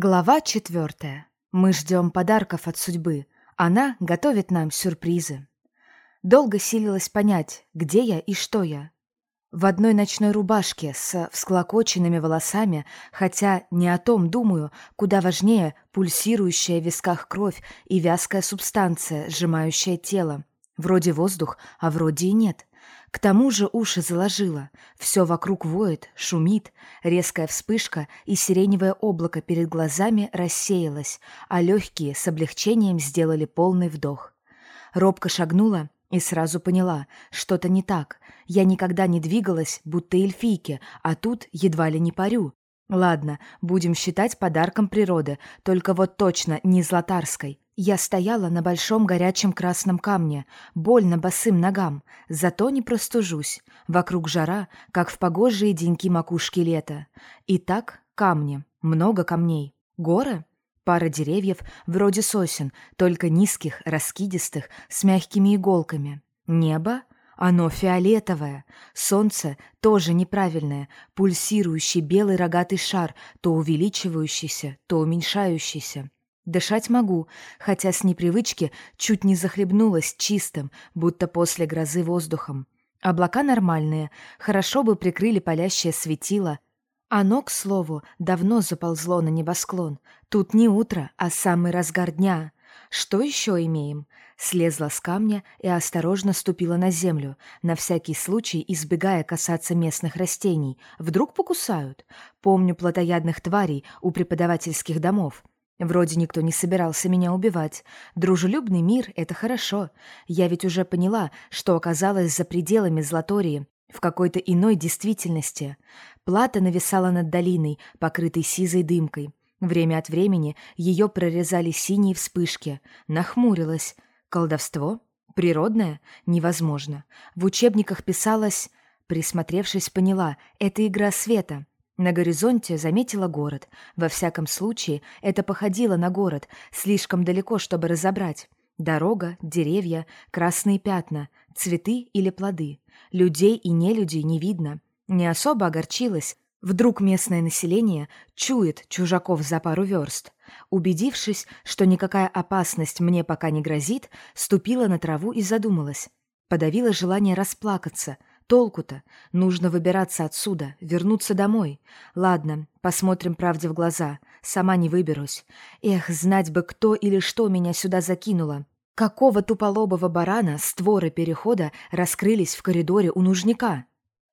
Глава четвертая. Мы ждем подарков от судьбы. Она готовит нам сюрпризы. Долго силилась понять, где я и что я. В одной ночной рубашке с всклокоченными волосами, хотя не о том думаю, куда важнее пульсирующая в висках кровь и вязкая субстанция, сжимающая тело. Вроде воздух, а вроде и нет. К тому же уши заложило. Все вокруг воет, шумит. Резкая вспышка и сиреневое облако перед глазами рассеялось, а легкие с облегчением сделали полный вдох. Робко шагнула и сразу поняла, что-то не так. Я никогда не двигалась, будто эльфийки, а тут едва ли не парю. Ладно, будем считать подарком природы, только вот точно не златарской. Я стояла на большом горячем красном камне, больно босым ногам, зато не простужусь. Вокруг жара, как в погожие деньки макушки лета. И так камни, много камней. Горы? Пара деревьев, вроде сосен, только низких, раскидистых, с мягкими иголками. Небо? Оно фиолетовое. Солнце тоже неправильное, пульсирующий белый рогатый шар, то увеличивающийся, то уменьшающийся. Дышать могу, хотя с непривычки чуть не захлебнулась чистым, будто после грозы воздухом. Облака нормальные, хорошо бы прикрыли палящее светило. Оно, к слову, давно заползло на небосклон. Тут не утро, а самый разгар дня. Что еще имеем? Слезла с камня и осторожно ступила на землю, на всякий случай избегая касаться местных растений. Вдруг покусают. Помню плотоядных тварей у преподавательских домов. Вроде никто не собирался меня убивать. Дружелюбный мир — это хорошо. Я ведь уже поняла, что оказалась за пределами Златории, в какой-то иной действительности. Плата нависала над долиной, покрытой сизой дымкой. Время от времени ее прорезали синие вспышки. Нахмурилась. Колдовство? Природное? Невозможно. В учебниках писалось... Присмотревшись, поняла — это игра света. На горизонте заметила город. Во всяком случае, это походило на город, слишком далеко, чтобы разобрать. Дорога, деревья, красные пятна, цветы или плоды. Людей и нелюдей не видно. Не особо огорчилась. Вдруг местное население чует чужаков за пару верст. Убедившись, что никакая опасность мне пока не грозит, ступила на траву и задумалась. Подавила желание расплакаться, Толку-то? Нужно выбираться отсюда, вернуться домой. Ладно, посмотрим правде в глаза. Сама не выберусь. Эх, знать бы, кто или что меня сюда закинуло. Какого туполобого барана створы перехода раскрылись в коридоре у нужника?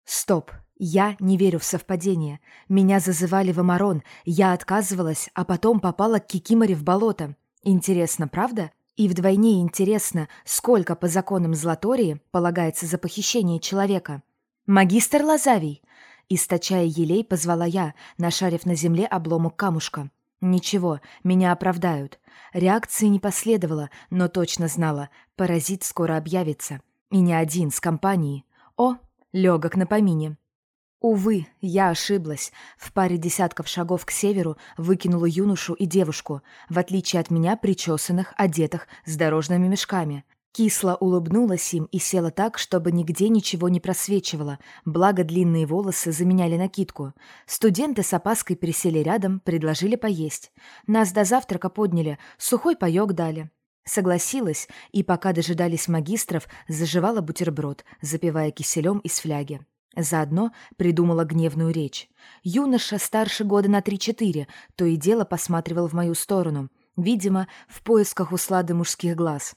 Стоп, я не верю в совпадение. Меня зазывали в Амарон, я отказывалась, а потом попала к Кикиморе в болото. Интересно, правда? И вдвойне интересно, сколько по законам Златории полагается за похищение человека. «Магистр Лазавий!» Источая елей, позвала я, нашарив на земле обломок камушка. «Ничего, меня оправдают». Реакции не последовало, но точно знала, паразит скоро объявится. И не один, с компанией. О, легок на помине. Увы, я ошиблась. В паре десятков шагов к северу выкинула юношу и девушку, в отличие от меня причесанных, одетых, с дорожными мешками. Кисло улыбнулась им и села так, чтобы нигде ничего не просвечивало, благо длинные волосы заменяли накидку. Студенты с опаской присели рядом, предложили поесть. Нас до завтрака подняли, сухой паёк дали. Согласилась, и пока дожидались магистров, заживала бутерброд, запивая киселем из фляги. Заодно придумала гневную речь. Юноша старше года на три-четыре, то и дело посматривал в мою сторону, видимо, в поисках услады мужских глаз.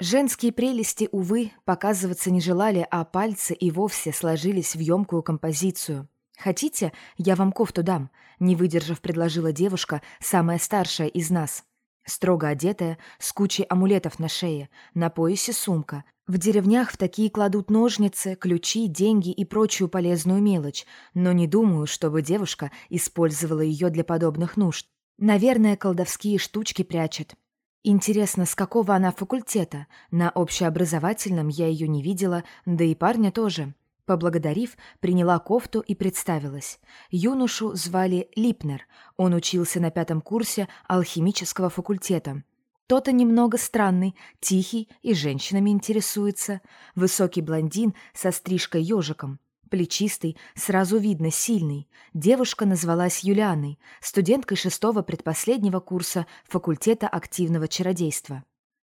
Женские прелести, увы, показываться не желали, а пальцы и вовсе сложились в емкую композицию. «Хотите, я вам кофту дам?» — не выдержав, предложила девушка, самая старшая из нас. Строго одетая, с кучей амулетов на шее, на поясе сумка, в деревнях в такие кладут ножницы, ключи, деньги и прочую полезную мелочь, но не думаю, чтобы девушка использовала ее для подобных нужд. Наверное, колдовские штучки прячет. Интересно, с какого она факультета? На общеобразовательном я ее не видела, да и парня тоже. Поблагодарив, приняла кофту и представилась. Юношу звали Липнер. Он учился на пятом курсе алхимического факультета. То-то немного странный, тихий и женщинами интересуется. Высокий блондин со стрижкой ежиком. Плечистый, сразу видно, сильный. Девушка назвалась Юлианой, студенткой шестого предпоследнего курса факультета активного чародейства.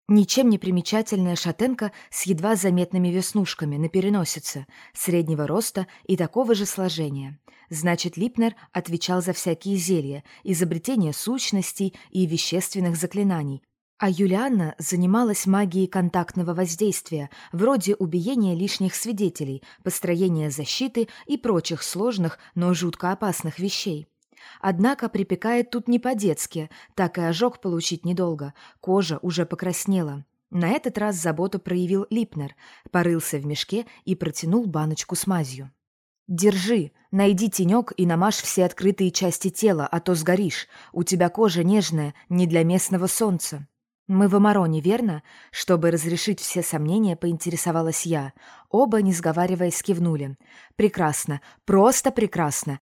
Ничем не примечательная шатенка с едва заметными веснушками на переносице, среднего роста и такого же сложения. Значит, Липнер отвечал за всякие зелья, изобретение сущностей и вещественных заклинаний, а Юлианна занималась магией контактного воздействия, вроде убиения лишних свидетелей, построения защиты и прочих сложных, но жутко опасных вещей. Однако припекает тут не по-детски, так и ожог получить недолго, кожа уже покраснела. На этот раз заботу проявил Липнер, порылся в мешке и протянул баночку с мазью. «Держи, найди тенек и намажь все открытые части тела, а то сгоришь. У тебя кожа нежная, не для местного солнца». «Мы в Амароне, верно?» Чтобы разрешить все сомнения, поинтересовалась я. Оба, не сговариваясь, кивнули. «Прекрасно, просто прекрасно.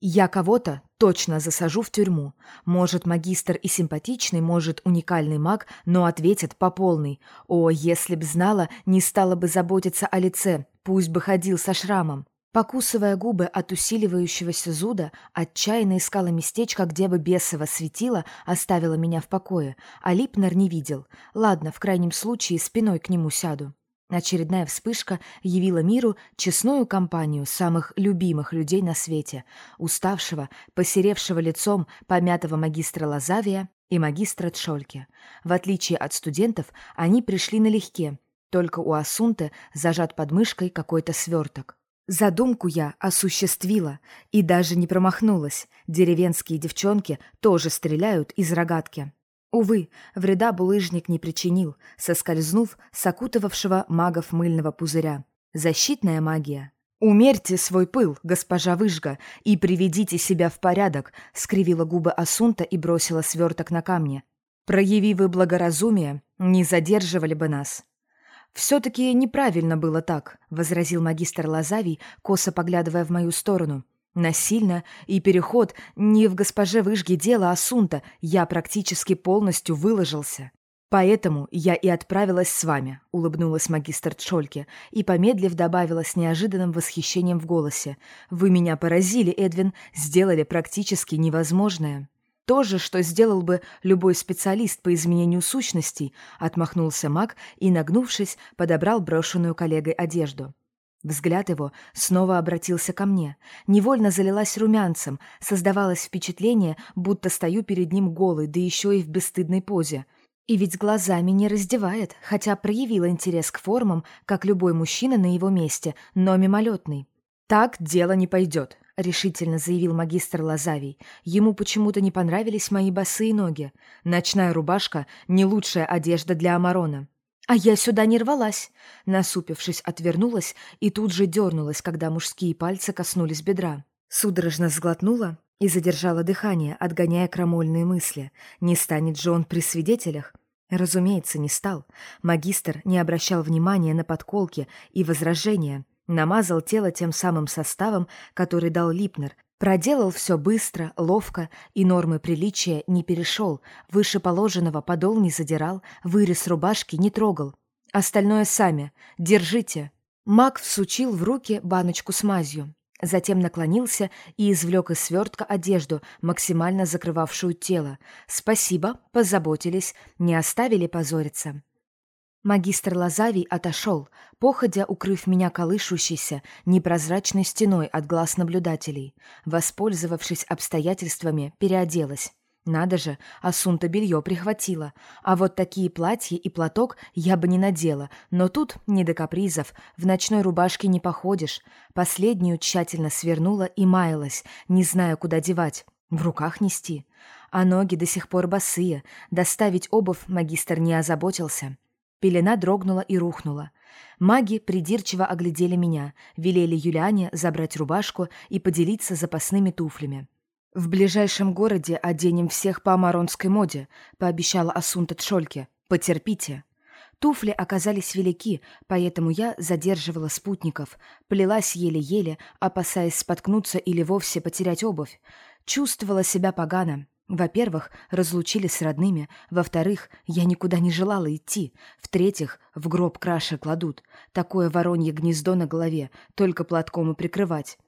Я кого-то точно засажу в тюрьму. Может, магистр и симпатичный, может, уникальный маг, но ответит по полной. О, если б знала, не стала бы заботиться о лице, пусть бы ходил со шрамом. Покусывая губы от усиливающегося зуда, отчаянно искала местечко, где бы бесово светило, оставила меня в покое, а Липнер не видел. Ладно, в крайнем случае спиной к нему сяду. Очередная вспышка явила миру честную компанию самых любимых людей на свете, уставшего, посеревшего лицом помятого магистра Лазавия и магистра Тшольки. В отличие от студентов, они пришли налегке, только у Асунты зажат под мышкой какой-то сверток. Задумку я осуществила и даже не промахнулась. Деревенские девчонки тоже стреляют из рогатки. Увы, вреда булыжник не причинил, соскользнув с окутывавшего магов мыльного пузыря. Защитная магия. «Умерьте свой пыл, госпожа Выжга, и приведите себя в порядок», — скривила губы Асунта и бросила сверток на камни. «Прояви вы благоразумие, не задерживали бы нас». «Все-таки неправильно было так», — возразил магистр Лазавий, косо поглядывая в мою сторону. Насильно и переход не в госпоже Выжге дело Асунта, я практически полностью выложился. Поэтому я и отправилась с вами, улыбнулась магистр Чольке и, помедлив, добавила с неожиданным восхищением в голосе. Вы меня поразили, Эдвин, сделали практически невозможное. То же, что сделал бы любой специалист по изменению сущностей, отмахнулся маг и, нагнувшись, подобрал брошенную коллегой одежду. Взгляд его снова обратился ко мне. Невольно залилась румянцем, создавалось впечатление, будто стою перед ним голый, да еще и в бесстыдной позе. И ведь глазами не раздевает, хотя проявил интерес к формам, как любой мужчина на его месте, но мимолетный. «Так дело не пойдет», — решительно заявил магистр Лазавий. Ему почему-то не понравились мои босые ноги. Ночная рубашка — не лучшая одежда для Амарона. А я сюда не рвалась. Насупившись, отвернулась и тут же дернулась, когда мужские пальцы коснулись бедра. Судорожно сглотнула и задержала дыхание, отгоняя крамольные мысли. Не станет же он при свидетелях? Разумеется, не стал. Магистр не обращал внимания на подколки и возражения. Намазал тело тем самым составом, который дал Липнер, Проделал все быстро, ловко, и нормы приличия не перешел, выше положенного подол не задирал, вырез рубашки не трогал. Остальное сами. Держите. Маг всучил в руки баночку с мазью. Затем наклонился и извлек из свертка одежду, максимально закрывавшую тело. «Спасибо, позаботились, не оставили позориться». Магистр Лазавий отошел, походя укрыв меня колышущейся, непрозрачной стеной от глаз наблюдателей. Воспользовавшись обстоятельствами, переоделась. Надо же, Асунта белье прихватила. А вот такие платья и платок я бы не надела, но тут не до капризов, в ночной рубашке не походишь. Последнюю тщательно свернула и маялась, не зная, куда девать. В руках нести. А ноги до сих пор босые, доставить обувь магистр не озаботился. Пелена дрогнула и рухнула. Маги придирчиво оглядели меня, велели Юлиане забрать рубашку и поделиться запасными туфлями. «В ближайшем городе оденем всех по амаронской моде», — пообещала Асунта Тшольке. «Потерпите». Туфли оказались велики, поэтому я задерживала спутников, плелась еле-еле, опасаясь споткнуться или вовсе потерять обувь. Чувствовала себя погано, Во-первых, разлучили с родными. Во-вторых, я никуда не желала идти. В-третьих, в гроб краши кладут. Такое воронье гнездо на голове, только платком и прикрывать.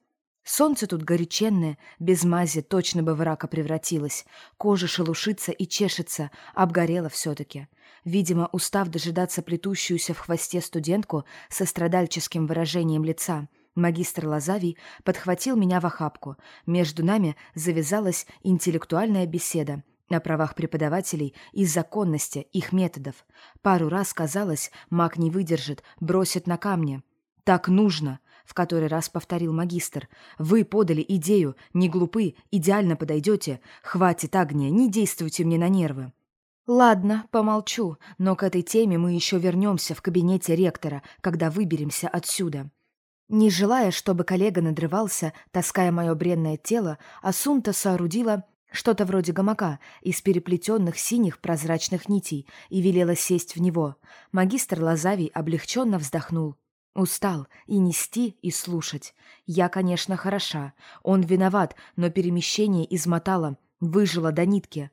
Солнце тут горяченное, без мази точно бы в рака превратилось. Кожа шелушится и чешется, обгорела все-таки. Видимо, устав дожидаться плетущуюся в хвосте студентку со страдальческим выражением лица — Магистр Лазавий подхватил меня в охапку. Между нами завязалась интеллектуальная беседа о правах преподавателей и законности их методов. Пару раз казалось, маг не выдержит, бросит на камни. «Так нужно!» — в который раз повторил магистр. «Вы подали идею, не глупы, идеально подойдете. Хватит, Агния, не действуйте мне на нервы». «Ладно, помолчу, но к этой теме мы еще вернемся в кабинете ректора, когда выберемся отсюда». Не желая, чтобы коллега надрывался, таская мое бренное тело, Асунта соорудила что-то вроде гамака из переплетенных синих прозрачных нитей и велела сесть в него. Магистр Лазавий облегченно вздохнул. Устал и нести, и слушать. Я, конечно, хороша. Он виноват, но перемещение измотало, выжило до нитки.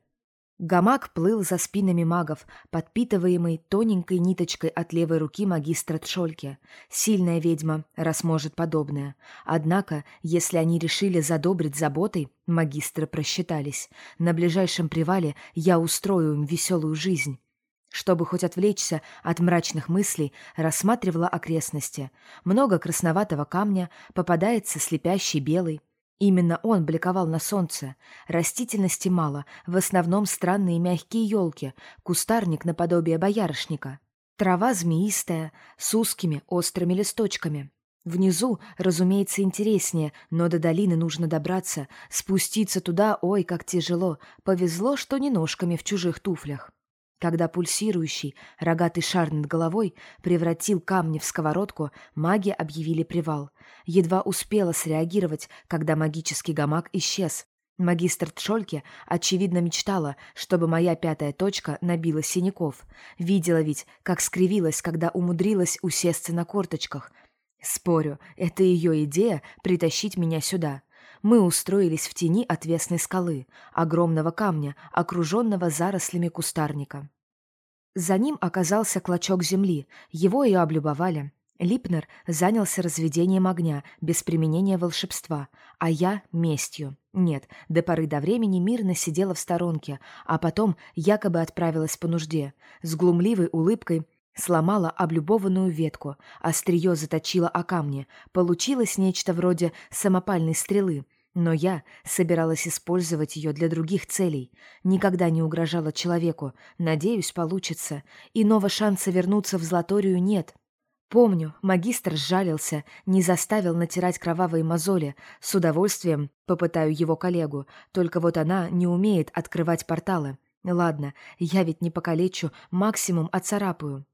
Гамак плыл за спинами магов, подпитываемый тоненькой ниточкой от левой руки магистра Тшольке. Сильная ведьма, раз может подобное. Однако, если они решили задобрить заботой, магистры просчитались. На ближайшем привале я устрою им веселую жизнь. Чтобы хоть отвлечься от мрачных мыслей, рассматривала окрестности. Много красноватого камня, попадается слепящий белый. Именно он бликовал на солнце. Растительности мало, в основном странные мягкие елки, кустарник наподобие боярышника. Трава змеистая, с узкими острыми листочками. Внизу, разумеется, интереснее, но до долины нужно добраться. Спуститься туда, ой, как тяжело. Повезло, что не ножками в чужих туфлях когда пульсирующий рогатый шар над головой превратил камни в сковородку, маги объявили привал. Едва успела среагировать, когда магический гамак исчез. Магистр Тшольке, очевидно, мечтала, чтобы моя пятая точка набила синяков. Видела ведь, как скривилась, когда умудрилась усесться на корточках. Спорю, это ее идея притащить меня сюда мы устроились в тени отвесной скалы, огромного камня, окруженного зарослями кустарника. За ним оказался клочок земли, его и облюбовали. Липнер занялся разведением огня без применения волшебства, а я — местью. Нет, до поры до времени мирно сидела в сторонке, а потом якобы отправилась по нужде. С глумливой улыбкой сломала облюбованную ветку, острие заточила о камни. Получилось нечто вроде самопальной стрелы — но я собиралась использовать ее для других целей. Никогда не угрожала человеку. Надеюсь, получится. Иного шанса вернуться в Златорию нет. Помню, магистр сжалился, не заставил натирать кровавые мозоли. С удовольствием попытаю его коллегу, только вот она не умеет открывать порталы. Ладно, я ведь не покалечу, максимум оцарапаю.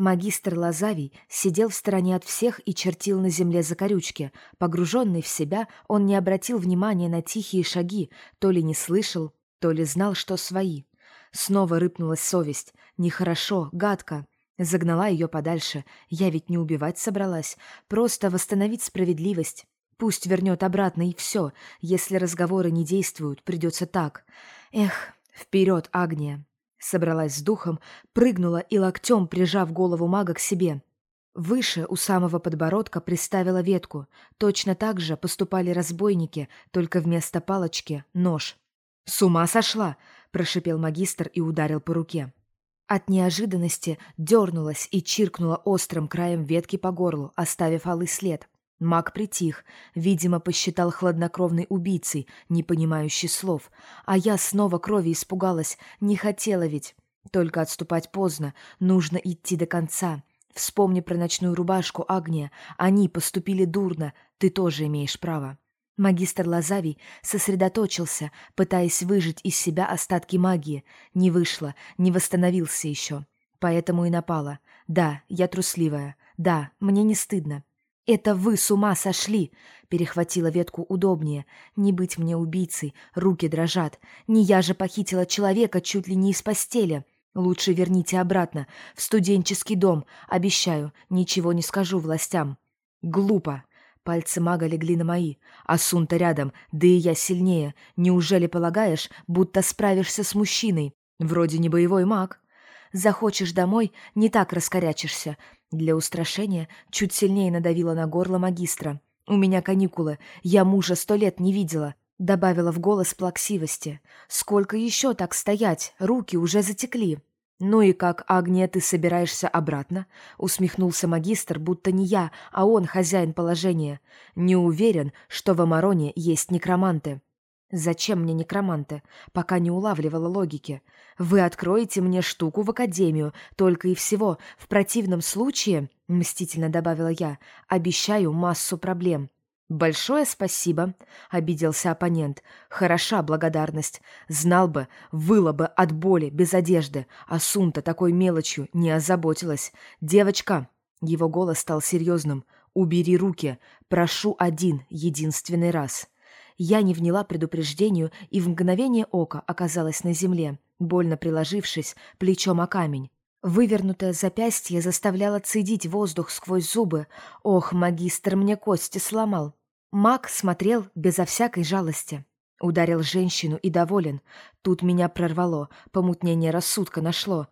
Магистр Лазавий сидел в стороне от всех и чертил на земле закорючки. Погруженный в себя, он не обратил внимания на тихие шаги, то ли не слышал, то ли знал, что свои. Снова рыпнулась совесть. Нехорошо, гадко. Загнала ее подальше. Я ведь не убивать собралась, просто восстановить справедливость. Пусть вернет обратно и все. Если разговоры не действуют, придется так. Эх, вперед, Агния. Собралась с духом, прыгнула и локтем, прижав голову мага к себе. Выше, у самого подбородка, приставила ветку. Точно так же поступали разбойники, только вместо палочки — нож. «С ума сошла!» — прошипел магистр и ударил по руке. От неожиданности дернулась и чиркнула острым краем ветки по горлу, оставив алый след. Маг притих, видимо, посчитал хладнокровной убийцей, не понимающий слов. А я снова крови испугалась, не хотела ведь. Только отступать поздно, нужно идти до конца. Вспомни про ночную рубашку, Агния. Они поступили дурно, ты тоже имеешь право. Магистр Лазавий сосредоточился, пытаясь выжить из себя остатки магии. Не вышло, не восстановился еще. Поэтому и напала. Да, я трусливая. Да, мне не стыдно. «Это вы с ума сошли!» — перехватила ветку удобнее. «Не быть мне убийцей, руки дрожат. Не я же похитила человека чуть ли не из постели. Лучше верните обратно, в студенческий дом. Обещаю, ничего не скажу властям». «Глупо!» — Пальцы мага легли на мои. Асунта рядом, да и я сильнее. Неужели полагаешь, будто справишься с мужчиной? Вроде не боевой маг. Захочешь домой, не так раскорячишься. Для устрашения чуть сильнее надавила на горло магистра. «У меня каникулы, я мужа сто лет не видела», — добавила в голос плаксивости. «Сколько еще так стоять? Руки уже затекли». «Ну и как, Агния, ты собираешься обратно?» — усмехнулся магистр, будто не я, а он хозяин положения. «Не уверен, что в Амароне есть некроманты». «Зачем мне некроманты?» Пока не улавливала логики. «Вы откроете мне штуку в академию, только и всего. В противном случае...» — мстительно добавила я. «Обещаю массу проблем». «Большое спасибо», — обиделся оппонент. «Хороша благодарность. Знал бы, выла бы от боли, без одежды. А Сунта такой мелочью не озаботилась. Девочка!» Его голос стал серьезным. «Убери руки. Прошу один, единственный раз». Я не вняла предупреждению и в мгновение ока оказалась на земле, больно приложившись плечом о камень. Вывернутое запястье заставляло цедить воздух сквозь зубы. «Ох, магистр мне кости сломал!» Маг смотрел безо всякой жалости. Ударил женщину и доволен. Тут меня прорвало, помутнение рассудка нашло.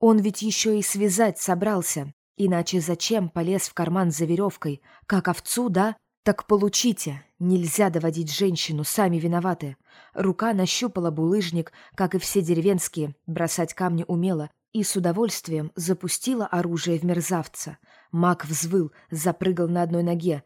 Он ведь еще и связать собрался. Иначе зачем полез в карман за веревкой? Как овцу, да? Так получите. Нельзя доводить женщину, сами виноваты. Рука нащупала булыжник, как и все деревенские, бросать камни умела, и с удовольствием запустила оружие в мерзавца. Маг взвыл, запрыгал на одной ноге,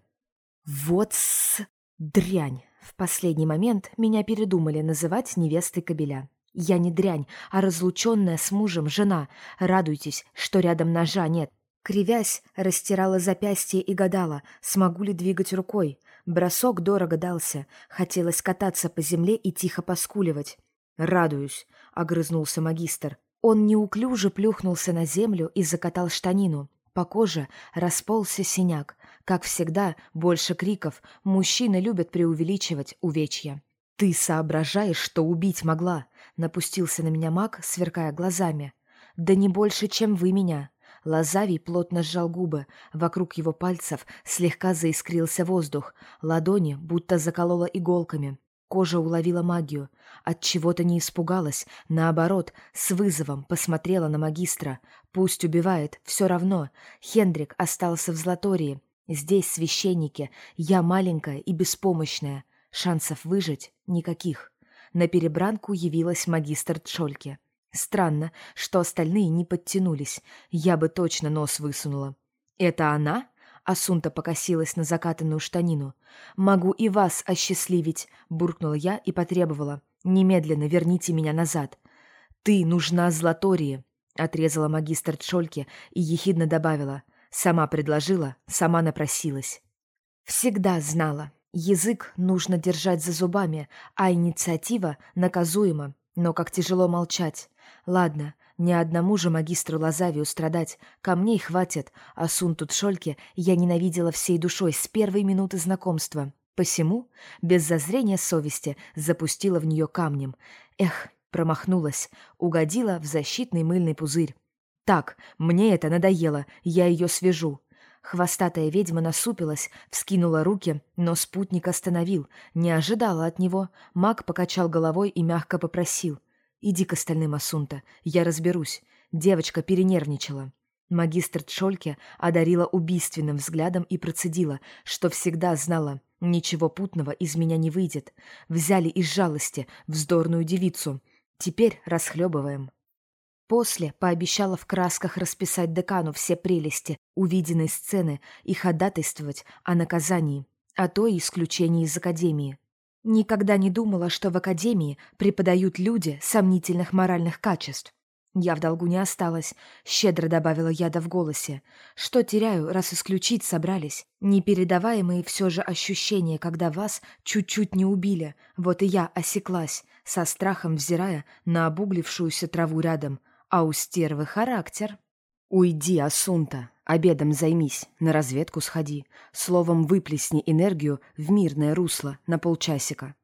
вот с... дрянь. В последний момент меня передумали называть невестой кобеля. Я не дрянь, а разлученная с мужем жена. Радуйтесь, что рядом ножа нет. Кривясь, растирала запястье и гадала, смогу ли двигать рукой. Бросок дорого дался. Хотелось кататься по земле и тихо поскуливать. «Радуюсь», — огрызнулся магистр. Он неуклюже плюхнулся на землю и закатал штанину. По коже расползся синяк. Как всегда, больше криков. Мужчины любят преувеличивать увечья. «Ты соображаешь, что убить могла?» Напустился на меня маг, сверкая глазами. «Да не больше, чем вы меня». Лазавий плотно сжал губы. Вокруг его пальцев слегка заискрился воздух. Ладони будто заколола иголками. Кожа уловила магию. От чего-то не испугалась, наоборот, с вызовом посмотрела на магистра. Пусть убивает, все равно. Хендрик остался в Златории. Здесь священники, я маленькая и беспомощная. Шансов выжить никаких. На перебранку явилась магистр Тшольке. Странно, что остальные не подтянулись. Я бы точно нос высунула. «Это она?» Асунта покосилась на закатанную штанину. «Могу и вас осчастливить», — буркнула я и потребовала. «Немедленно верните меня назад». «Ты нужна Златории», — отрезала магистр Тшольке и ехидно добавила. «Сама предложила, сама напросилась». «Всегда знала. Язык нужно держать за зубами, а инициатива наказуема. Но как тяжело молчать. Ладно, ни одному же магистру Лазавию страдать. Камней хватит, а сун тут шольки я ненавидела всей душой с первой минуты знакомства. Посему, без зазрения совести, запустила в нее камнем. Эх, промахнулась, угодила в защитный мыльный пузырь. «Так, мне это надоело, я ее свяжу». Хвостатая ведьма насупилась, вскинула руки, но спутник остановил, не ожидала от него. Маг покачал головой и мягко попросил. «Иди к остальным, Асунта, я разберусь». Девочка перенервничала. Магистр Тшольке одарила убийственным взглядом и процедила, что всегда знала, ничего путного из меня не выйдет. Взяли из жалости вздорную девицу. Теперь расхлебываем. После пообещала в красках расписать декану все прелести увиденной сцены и ходатайствовать о наказании, а то и исключении из академии. Никогда не думала, что в академии преподают люди сомнительных моральных качеств. Я в долгу не осталась, щедро добавила яда в голосе. Что теряю, раз исключить собрались? Непередаваемые все же ощущения, когда вас чуть-чуть не убили. Вот и я осеклась, со страхом взирая на обуглившуюся траву рядом. А у стервы характер. «Уйди, Асунта, обедом займись, на разведку сходи. Словом, выплесни энергию в мирное русло на полчасика».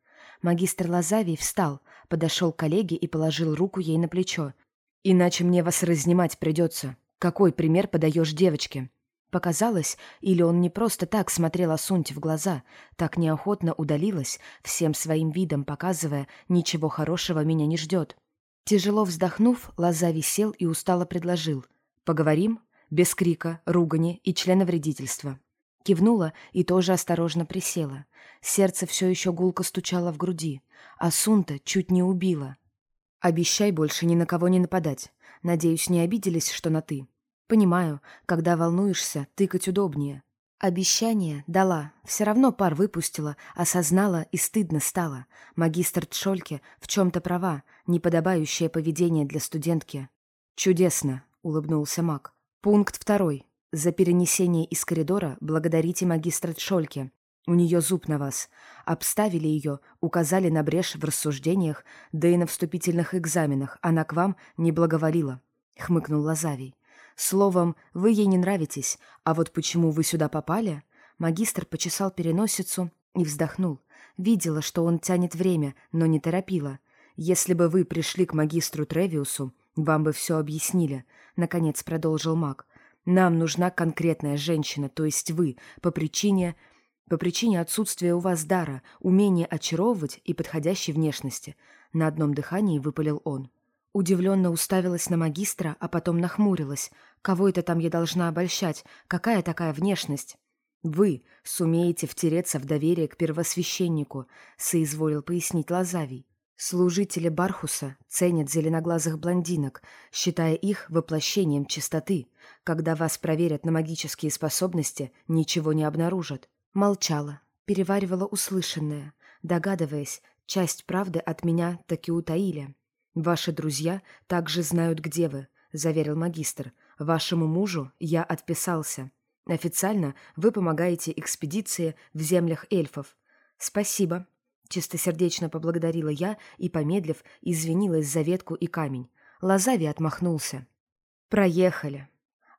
Магистр Лазавий встал, подошел к коллеге и положил руку ей на плечо. «Иначе мне вас разнимать придется. Какой пример подаешь девочке?» Показалось, или он не просто так смотрел Асунте в глаза, так неохотно удалилась, всем своим видом показывая, ничего хорошего меня не ждет. Тяжело вздохнув, Лоза висел и устало предложил. «Поговорим?» Без крика, ругани и членовредительства. Кивнула и тоже осторожно присела. Сердце все еще гулко стучало в груди. Асунта чуть не убила. «Обещай больше ни на кого не нападать. Надеюсь, не обиделись, что на «ты». Понимаю, когда волнуешься, тыкать удобнее. Обещание дала, все равно пар выпустила, осознала и стыдно стало. Магистр Тшольке в чем-то права, неподобающее поведение для студентки. «Чудесно», — улыбнулся маг. «Пункт второй. За перенесение из коридора благодарите магистра Тшольке. У нее зуб на вас. Обставили ее, указали на брешь в рассуждениях, да и на вступительных экзаменах она к вам не благоволила», — хмыкнул Лазавий. Словом, вы ей не нравитесь, а вот почему вы сюда попали? Магистр почесал переносицу и вздохнул. Видела, что он тянет время, но не торопила. Если бы вы пришли к магистру Тревиусу, вам бы все объяснили. Наконец продолжил маг. Нам нужна конкретная женщина, то есть вы, по причине... По причине отсутствия у вас дара, умения очаровывать и подходящей внешности. На одном дыхании выпалил он. Удивленно уставилась на магистра, а потом нахмурилась. Кого это там я должна обольщать? Какая такая внешность? «Вы сумеете втереться в доверие к первосвященнику», — соизволил пояснить Лазавий. «Служители Бархуса ценят зеленоглазых блондинок, считая их воплощением чистоты. Когда вас проверят на магические способности, ничего не обнаружат». Молчала, переваривала услышанное, догадываясь, часть правды от меня таки утаили. «Ваши друзья также знают, где вы», — заверил магистр. «Вашему мужу я отписался. Официально вы помогаете экспедиции в землях эльфов». «Спасибо», — чистосердечно поблагодарила я и, помедлив, извинилась за ветку и камень. Лазави отмахнулся. «Проехали.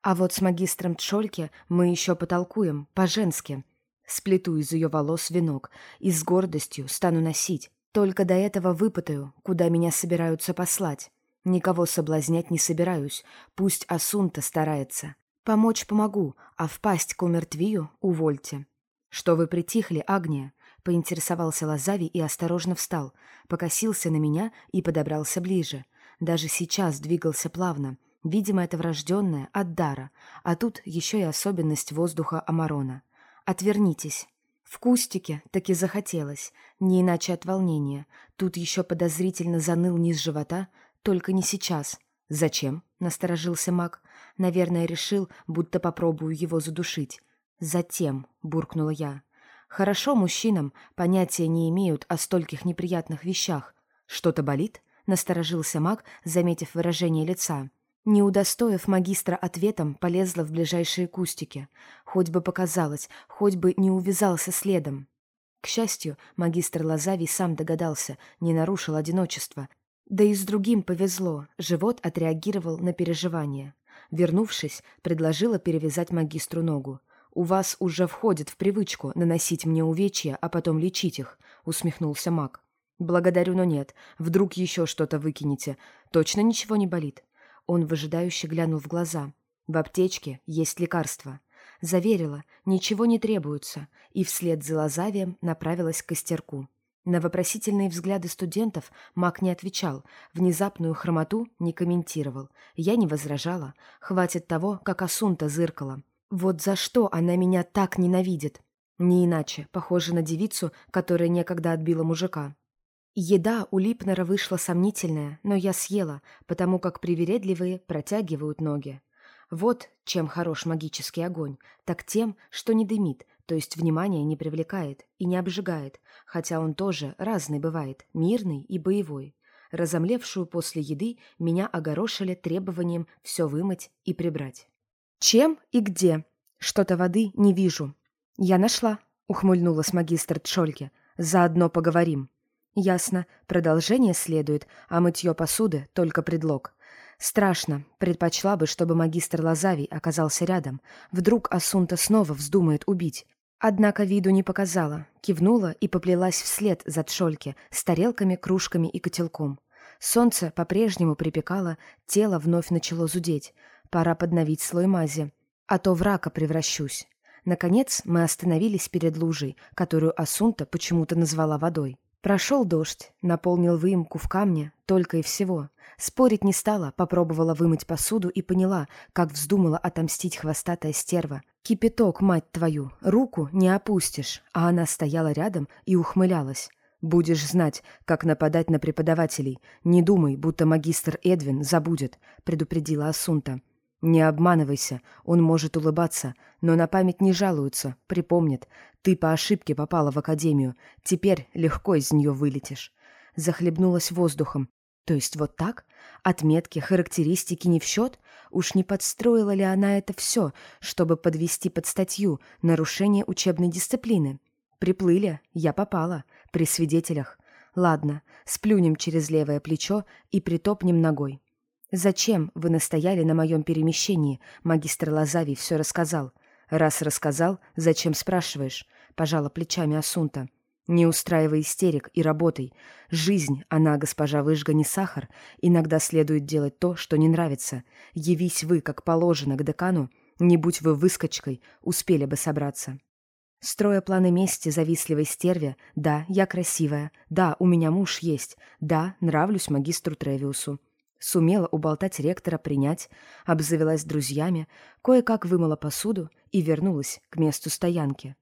А вот с магистром Тшольке мы еще потолкуем, по-женски. Сплету из ее волос венок и с гордостью стану носить. Только до этого выпытаю, куда меня собираются послать. Никого соблазнять не собираюсь, пусть Асунта старается. Помочь помогу, а впасть к умертвию увольте. Что вы притихли, Агния? Поинтересовался Лазави и осторожно встал, покосился на меня и подобрался ближе. Даже сейчас двигался плавно. Видимо, это врожденное, от дара, а тут еще и особенность воздуха Амарона. «Отвернитесь», в кустике таки захотелось, не иначе от волнения. Тут еще подозрительно заныл низ живота, только не сейчас. «Зачем?» — насторожился маг. «Наверное, решил, будто попробую его задушить». «Затем», — буркнула я. «Хорошо мужчинам понятия не имеют о стольких неприятных вещах. Что-то болит?» — насторожился маг, заметив выражение лица. Не удостоив магистра ответом, полезла в ближайшие кустики. Хоть бы показалось, хоть бы не увязался следом. К счастью, магистр Лазавий сам догадался, не нарушил одиночество. Да и с другим повезло, живот отреагировал на переживания. Вернувшись, предложила перевязать магистру ногу. «У вас уже входит в привычку наносить мне увечья, а потом лечить их», — усмехнулся маг. «Благодарю, но нет. Вдруг еще что-то выкинете. Точно ничего не болит?» Он выжидающе глянул в глаза. «В аптечке есть лекарство». Заверила, ничего не требуется, и вслед за Лазавием направилась к костерку. На вопросительные взгляды студентов Мак не отвечал, внезапную хромоту не комментировал. Я не возражала. Хватит того, как Асунта зыркала. Вот за что она меня так ненавидит? Не иначе, похоже на девицу, которая некогда отбила мужика. Еда у Липнера вышла сомнительная, но я съела, потому как привередливые протягивают ноги. Вот чем хорош магический огонь, так тем, что не дымит, то есть внимание не привлекает и не обжигает, хотя он тоже разный бывает, мирный и боевой. Разомлевшую после еды меня огорошили требованием все вымыть и прибрать. «Чем и где? Что-то воды не вижу». «Я нашла», — ухмыльнулась магистр Тшольке. «Заодно поговорим». Ясно, продолжение следует, а мытье посуды — только предлог. Страшно, предпочла бы, чтобы магистр Лазавий оказался рядом. Вдруг Асунта снова вздумает убить. Однако виду не показала, кивнула и поплелась вслед за Тшольке с тарелками, кружками и котелком. Солнце по-прежнему припекало, тело вновь начало зудеть. Пора подновить слой мази. а то в рака превращусь. Наконец мы остановились перед лужей, которую Асунта почему-то назвала водой. Прошел дождь, наполнил выемку в камне, только и всего. Спорить не стала, попробовала вымыть посуду и поняла, как вздумала отомстить хвостатая стерва. Кипяток, мать твою, руку не опустишь, а она стояла рядом и ухмылялась. «Будешь знать, как нападать на преподавателей. Не думай, будто магистр Эдвин забудет», — предупредила Асунта. «Не обманывайся, он может улыбаться, но на память не жалуются, припомнит. Ты по ошибке попала в академию, теперь легко из нее вылетишь». Захлебнулась воздухом. То есть вот так? Отметки, характеристики не в счет? Уж не подстроила ли она это все, чтобы подвести под статью нарушение учебной дисциплины? Приплыли, я попала, при свидетелях. Ладно, сплюнем через левое плечо и притопнем ногой. «Зачем вы настояли на моем перемещении?» Магистр Лазавий все рассказал. «Раз рассказал, зачем спрашиваешь?» Пожала плечами Асунта. «Не устраивай истерик и работай. Жизнь, она, госпожа Выжга, не сахар. Иногда следует делать то, что не нравится. Явись вы, как положено, к декану. Не будь вы выскочкой, успели бы собраться». Строя планы мести завистливой стерве, да, я красивая, да, у меня муж есть, да, нравлюсь магистру Тревиусу. Сумела уболтать ректора принять, обзавелась друзьями, кое-как вымыла посуду и вернулась к месту стоянки.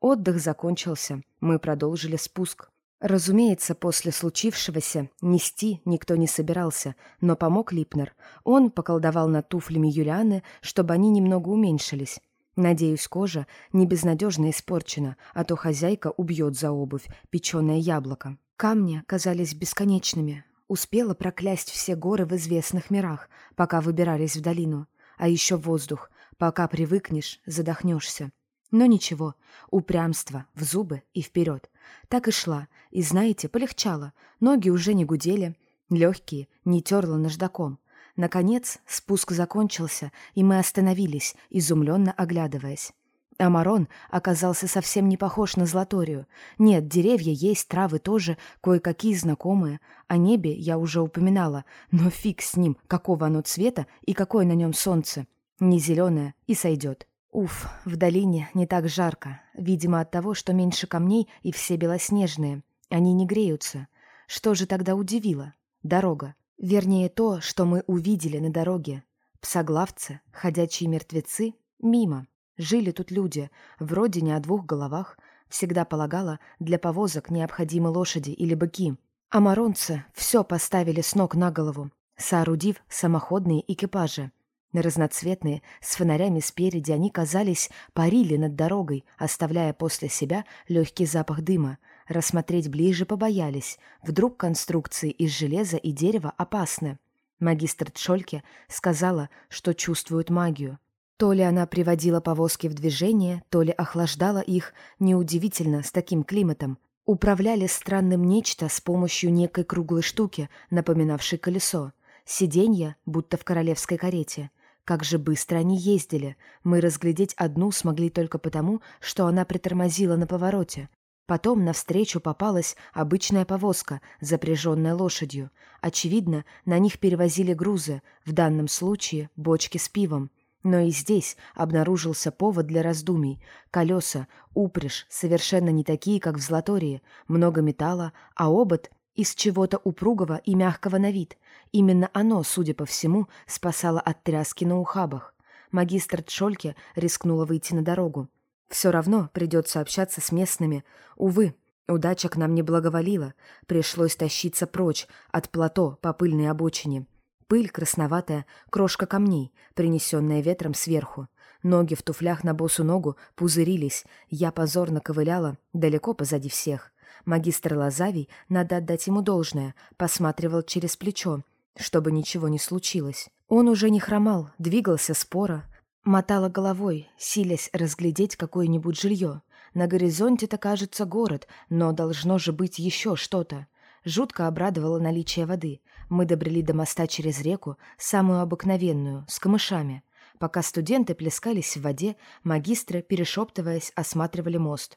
Отдых закончился, мы продолжили спуск. Разумеется, после случившегося нести никто не собирался, но помог Липнер. Он поколдовал над туфлями Юлианы, чтобы они немного уменьшились. Надеюсь, кожа не безнадежно испорчена, а то хозяйка убьет за обувь печеное яблоко. Камни казались бесконечными, Успела проклясть все горы в известных мирах, пока выбирались в долину. А еще воздух. Пока привыкнешь, задохнешься. Но ничего, упрямство, в зубы и вперед. Так и шла, и, знаете, полегчало. Ноги уже не гудели, легкие, не терла наждаком. Наконец, спуск закончился, и мы остановились, изумленно оглядываясь. Амарон оказался совсем не похож на Златорию. Нет, деревья есть, травы тоже, кое-какие знакомые. О небе я уже упоминала, но фиг с ним, какого оно цвета и какое на нем солнце. Не зеленое и сойдет. Уф, в долине не так жарко. Видимо, от того, что меньше камней и все белоснежные. Они не греются. Что же тогда удивило? Дорога. Вернее, то, что мы увидели на дороге. Псоглавцы, ходячие мертвецы, мимо. Жили тут люди, вроде не о двух головах, всегда полагала, для повозок необходимы лошади или быки. А маронцы все поставили с ног на голову, соорудив самоходные экипажи. Разноцветные, с фонарями спереди, они, казались, парили над дорогой, оставляя после себя легкий запах дыма. Рассмотреть ближе побоялись. Вдруг конструкции из железа и дерева опасны. Магистр Тшольке сказала, что чувствует магию. То ли она приводила повозки в движение, то ли охлаждала их, неудивительно, с таким климатом. Управляли странным нечто с помощью некой круглой штуки, напоминавшей колесо. Сиденья, будто в королевской карете. Как же быстро они ездили. Мы разглядеть одну смогли только потому, что она притормозила на повороте. Потом навстречу попалась обычная повозка, запряженная лошадью. Очевидно, на них перевозили грузы, в данном случае бочки с пивом. Но и здесь обнаружился повод для раздумий. Колеса, упряжь, совершенно не такие, как в Златории. Много металла, а обод из чего-то упругого и мягкого на вид. Именно оно, судя по всему, спасало от тряски на ухабах. Магистр Тшольке рискнула выйти на дорогу. Все равно придется общаться с местными. Увы, удача к нам не благоволила. Пришлось тащиться прочь от плато по пыльной обочине. Пыль красноватая, крошка камней, принесенная ветром сверху. Ноги в туфлях на босу ногу пузырились. Я позорно ковыляла, далеко позади всех. Магистр Лазавий, надо отдать ему должное, посматривал через плечо, чтобы ничего не случилось. Он уже не хромал, двигался споро, мотала головой, силясь разглядеть какое-нибудь жилье. На горизонте-то кажется город, но должно же быть еще что-то. Жутко обрадовало наличие воды. Мы добрели до моста через реку, самую обыкновенную, с камышами. Пока студенты плескались в воде, магистры, перешептываясь, осматривали мост.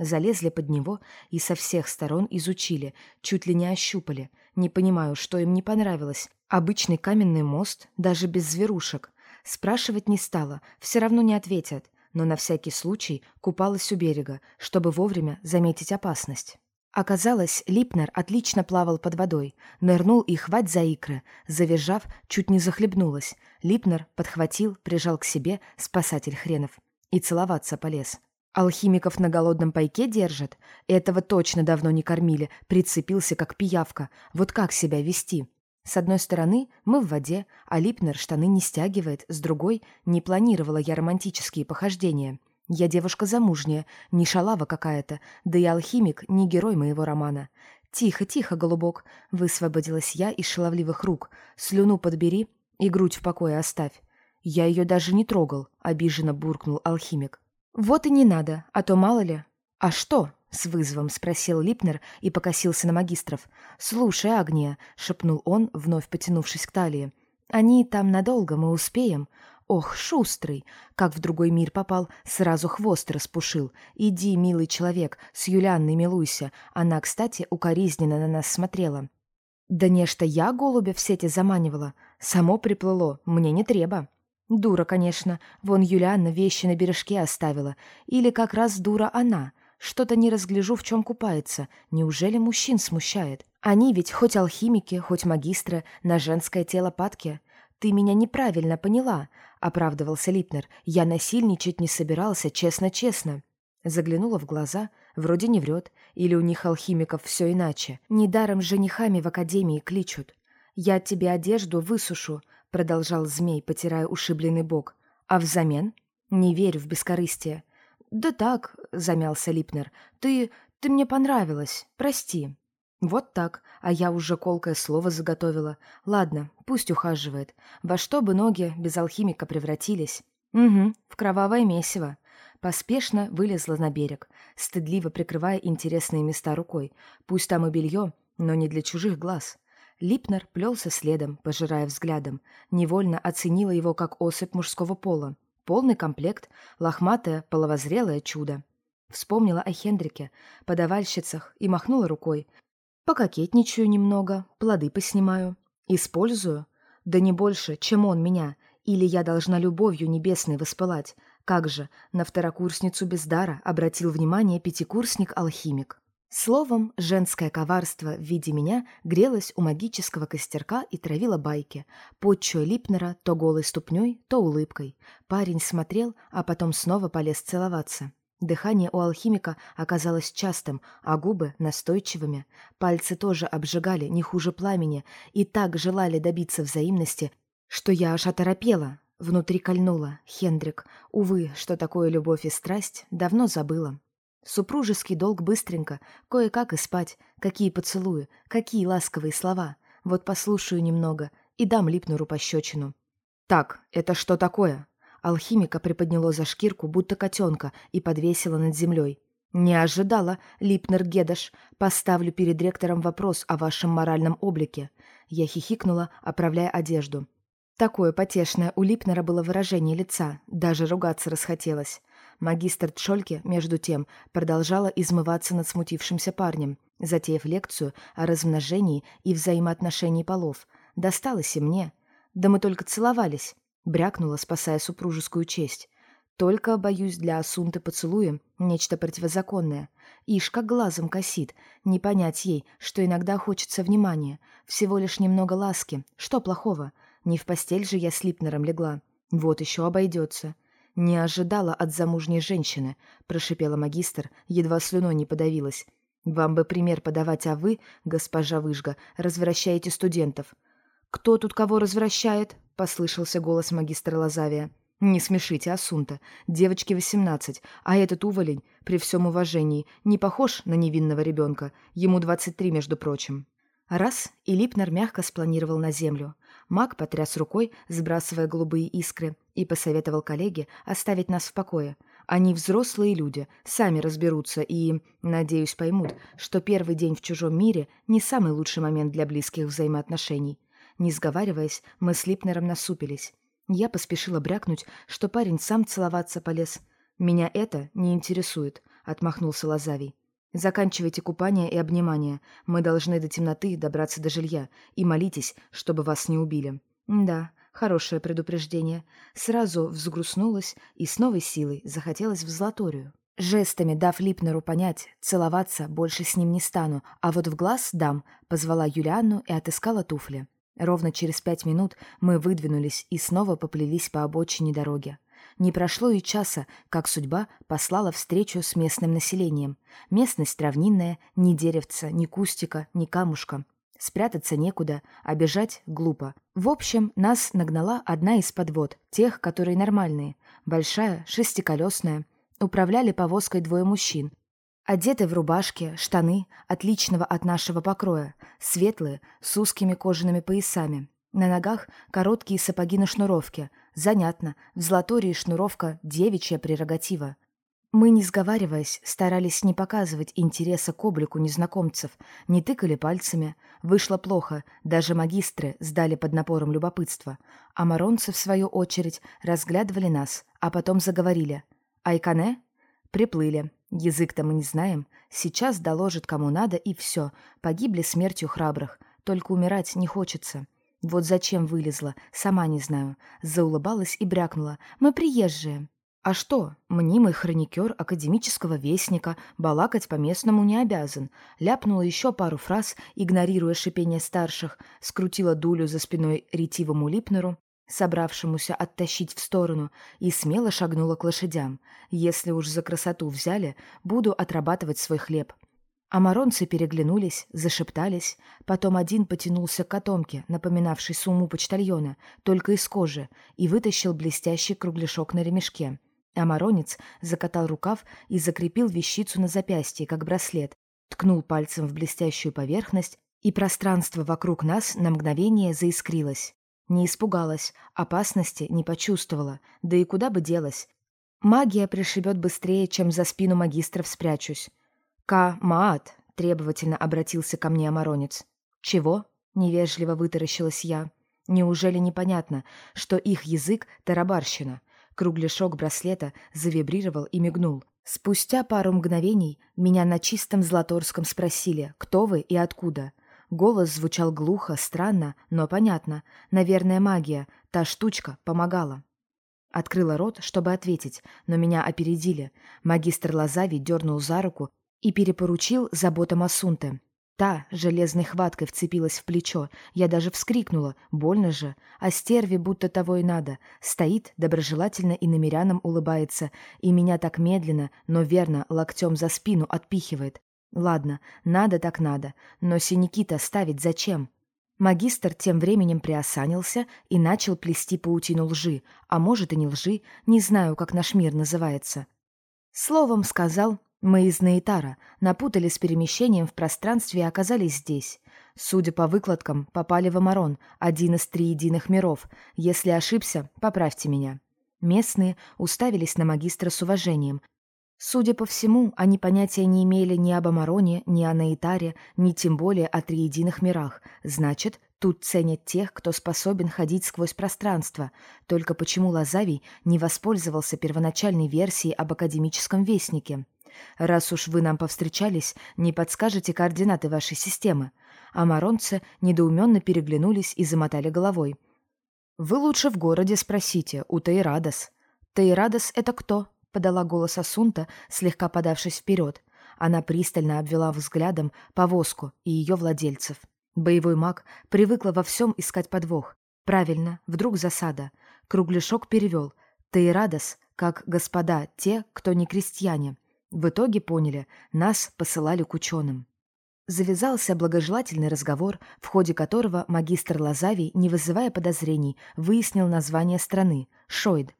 Залезли под него и со всех сторон изучили, чуть ли не ощупали. Не понимаю, что им не понравилось. Обычный каменный мост, даже без зверушек. Спрашивать не стала, все равно не ответят, но на всякий случай купалась у берега, чтобы вовремя заметить опасность. Оказалось, Липнер отлично плавал под водой, нырнул и хвать за икры, завизжав, чуть не захлебнулась. Липнер подхватил, прижал к себе спасатель хренов и целоваться полез. Алхимиков на голодном пайке держат? Этого точно давно не кормили, прицепился как пиявка. Вот как себя вести? С одной стороны, мы в воде, а Липнер штаны не стягивает, с другой, не планировала я романтические похождения. Я девушка замужняя, не шалава какая-то, да и алхимик не герой моего романа. «Тихо, тихо, голубок!» — высвободилась я из шаловливых рук. «Слюну подбери и грудь в покое оставь». «Я ее даже не трогал», — обиженно буркнул алхимик. «Вот и не надо, а то мало ли». «А что?» — с вызовом спросил Липнер и покосился на магистров. «Слушай, Агния», — шепнул он, вновь потянувшись к талии. «Они там надолго, мы успеем». «Ох, шустрый! Как в другой мир попал, сразу хвост распушил. Иди, милый человек, с Юлианной милуйся. Она, кстати, укоризненно на нас смотрела». «Да не что я голубя в сети заманивала. Само приплыло, мне не треба». «Дура, конечно. Вон Юлианна вещи на бережке оставила. Или как раз дура она. Что-то не разгляжу, в чем купается. Неужели мужчин смущает? Они ведь хоть алхимики, хоть магистры, на женское тело падки. Ты меня неправильно поняла, — оправдывался Липнер. Я насильничать не собирался, честно-честно. Заглянула в глаза, вроде не врет, или у них алхимиков все иначе. Недаром женихами в академии кличут. «Я тебе одежду высушу», — продолжал змей, потирая ушибленный бок. «А взамен?» «Не верю в бескорыстие. «Да так», — замялся Липнер, — «ты... ты мне понравилась. Прости». «Вот так, а я уже колкое слово заготовила. Ладно, пусть ухаживает. Во что бы ноги без алхимика превратились?» «Угу, в кровавое месиво». Поспешно вылезла на берег, стыдливо прикрывая интересные места рукой. Пусть там и белье, но не для чужих глаз. Липнер плелся следом, пожирая взглядом. Невольно оценила его как особь мужского пола. Полный комплект, лохматое, половозрелое чудо. Вспомнила о Хендрике, подавальщицах и махнула рукой. Пококетничаю немного, плоды поснимаю. Использую. Да не больше, чем он меня. Или я должна любовью небесной воспылать. Как же, на второкурсницу без дара обратил внимание пятикурсник-алхимик. Словом, женское коварство в виде меня грелось у магического костерка и травило байки, подчуя Липнера то голой ступней, то улыбкой. Парень смотрел, а потом снова полез целоваться. Дыхание у алхимика оказалось частым, а губы — настойчивыми. Пальцы тоже обжигали, не хуже пламени, и так желали добиться взаимности, что я аж оторопела. Внутри кольнула. Хендрик. Увы, что такое любовь и страсть, давно забыла. Супружеский долг быстренько, кое-как и спать. Какие поцелуи, какие ласковые слова. Вот послушаю немного и дам Липнеру пощечину. «Так, это что такое?» Алхимика приподняло за шкирку, будто котенка, и подвесила над землей. «Не ожидала, Липнер Гедаш. Поставлю перед ректором вопрос о вашем моральном облике». Я хихикнула, оправляя одежду. Такое потешное у Липнера было выражение лица, даже ругаться расхотелось. Магистр Тшольке, между тем, продолжала измываться над смутившимся парнем, затеяв лекцию о размножении и взаимоотношении полов. Досталось и мне. Да мы только целовались. Брякнула, спасая супружескую честь. Только, боюсь, для Асунты поцелуем нечто противозаконное. Ишь, как глазом косит. Не понять ей, что иногда хочется внимания. Всего лишь немного ласки. Что плохого? Не в постель же я с Липнером легла. Вот еще обойдется. «Не ожидала от замужней женщины», — прошипела магистр, едва слюной не подавилась. «Вам бы пример подавать, а вы, госпожа Выжга, развращаете студентов». «Кто тут кого развращает?» — послышался голос магистра Лазавия. «Не смешите, Асунта. Девочке восемнадцать, а этот уволень, при всем уважении, не похож на невинного ребенка. Ему двадцать три, между прочим». Раз, и Липнер мягко спланировал на землю. Маг потряс рукой, сбрасывая голубые искры, и посоветовал коллеге оставить нас в покое. Они взрослые люди, сами разберутся и, надеюсь, поймут, что первый день в чужом мире не самый лучший момент для близких взаимоотношений. Не сговариваясь, мы с Липнером насупились. Я поспешила брякнуть, что парень сам целоваться полез. «Меня это не интересует», — отмахнулся Лазавий. Заканчивайте купание и обнимание. Мы должны до темноты добраться до жилья. И молитесь, чтобы вас не убили. Да, Хорошее предупреждение. Сразу взгрустнулась и с новой силой захотелось в золоторию. Жестами дав Липнеру понять, целоваться больше с ним не стану, а вот в глаз дам, позвала Юлианну и отыскала туфли. Ровно через пять минут мы выдвинулись и снова поплелись по обочине дороги. Не прошло и часа, как судьба послала встречу с местным населением. Местность равнинная, ни деревца, ни кустика, ни камушка. Спрятаться некуда, а бежать глупо. В общем, нас нагнала одна из подвод, тех, которые нормальные. Большая, шестиколесная, Управляли повозкой двое мужчин. Одеты в рубашки, штаны, отличного от нашего покроя, светлые, с узкими кожаными поясами. На ногах короткие сапоги на шнуровке. Занятно, в золотории шнуровка – девичья прерогатива. Мы, не сговариваясь, старались не показывать интереса к облику незнакомцев, не тыкали пальцами. Вышло плохо, даже магистры сдали под напором любопытства. А маронцы, в свою очередь, разглядывали нас, а потом заговорили – Айкане? Приплыли. Язык-то мы не знаем. Сейчас доложит кому надо, и все. Погибли смертью храбрых. Только умирать не хочется. Вот зачем вылезла, сама не знаю. Заулыбалась и брякнула. Мы приезжие. А что, мнимый хроникер академического вестника балакать по-местному не обязан. Ляпнула еще пару фраз, игнорируя шипение старших, скрутила дулю за спиной ретивому Липнеру, собравшемуся оттащить в сторону, и смело шагнула к лошадям. Если уж за красоту взяли, буду отрабатывать свой хлеб. Амаронцы переглянулись, зашептались. Потом один потянулся к котомке, напоминавшей сумму почтальона, только из кожи, и вытащил блестящий кругляшок на ремешке. Амаронец закатал рукав и закрепил вещицу на запястье, как браслет, ткнул пальцем в блестящую поверхность, и пространство вокруг нас на мгновение заискрилось. Не испугалась, опасности не почувствовала, да и куда бы делась. Магия пришибет быстрее, чем за спину магистров спрячусь. «Ка, Маат!» — требовательно обратился ко мне Амаронец. «Чего?» — невежливо вытаращилась я. «Неужели непонятно, что их язык — тарабарщина?» Кругляшок браслета завибрировал и мигнул. Спустя пару мгновений меня на чистом Златорском спросили, кто вы и откуда. Голос звучал глухо, странно, но понятно. Наверное, магия, та штучка, помогала. Открыла рот, чтобы ответить, но меня опередили. Магистр Лазави дернул за руку и перепоручил заботам Асунте. Та железной хваткой вцепилась в плечо. Я даже вскрикнула. Больно же. А стерви будто того и надо. Стоит, доброжелательно и намерянам улыбается. И меня так медленно, но верно, локтем за спину отпихивает. Ладно, надо так надо, но синяки-то ставить зачем? Магистр тем временем приосанился и начал плести паутину лжи, а может и не лжи, не знаю, как наш мир называется. Словом сказал, мы из Наитара напутали с перемещением в пространстве и оказались здесь. Судя по выкладкам, попали в Амарон, один из триединых миров. Если ошибся, поправьте меня. Местные уставились на магистра с уважением, Судя по всему, они понятия не имели ни об Амароне, ни о Наитаре, ни тем более о триединых мирах. Значит, тут ценят тех, кто способен ходить сквозь пространство. Только почему Лазавий не воспользовался первоначальной версией об академическом вестнике? Раз уж вы нам повстречались, не подскажете координаты вашей системы. Амаронцы недоуменно переглянулись и замотали головой. «Вы лучше в городе спросите, у Тейрадос». «Тейрадос — это кто?» — подала голос Асунта, слегка подавшись вперед. Она пристально обвела взглядом повозку и ее владельцев. Боевой маг привыкла во всем искать подвох. Правильно, вдруг засада. Кругляшок перевел. Тейрадос, как господа, те, кто не крестьяне. В итоге поняли, нас посылали к ученым. Завязался благожелательный разговор, в ходе которого магистр Лазавий, не вызывая подозрений, выяснил название страны — Шойд,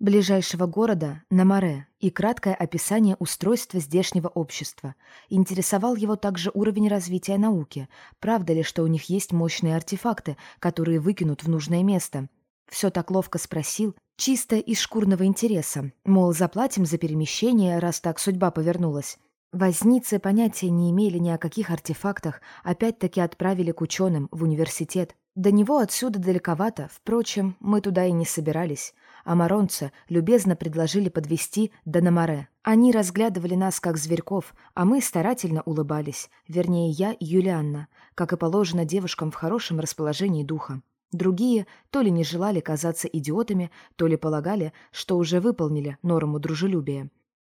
ближайшего города Намаре и краткое описание устройства здешнего общества. Интересовал его также уровень развития науки. Правда ли, что у них есть мощные артефакты, которые выкинут в нужное место? Все так ловко спросил, чисто из шкурного интереса. Мол, заплатим за перемещение, раз так судьба повернулась. Возницы понятия не имели ни о каких артефактах, опять-таки отправили к ученым в университет. До него отсюда далековато, впрочем, мы туда и не собирались. Амаронцы любезно предложили подвести до Намаре. Они разглядывали нас как зверьков, а мы старательно улыбались, вернее, я и Юлианна, как и положено девушкам в хорошем расположении духа. Другие то ли не желали казаться идиотами, то ли полагали, что уже выполнили норму дружелюбия.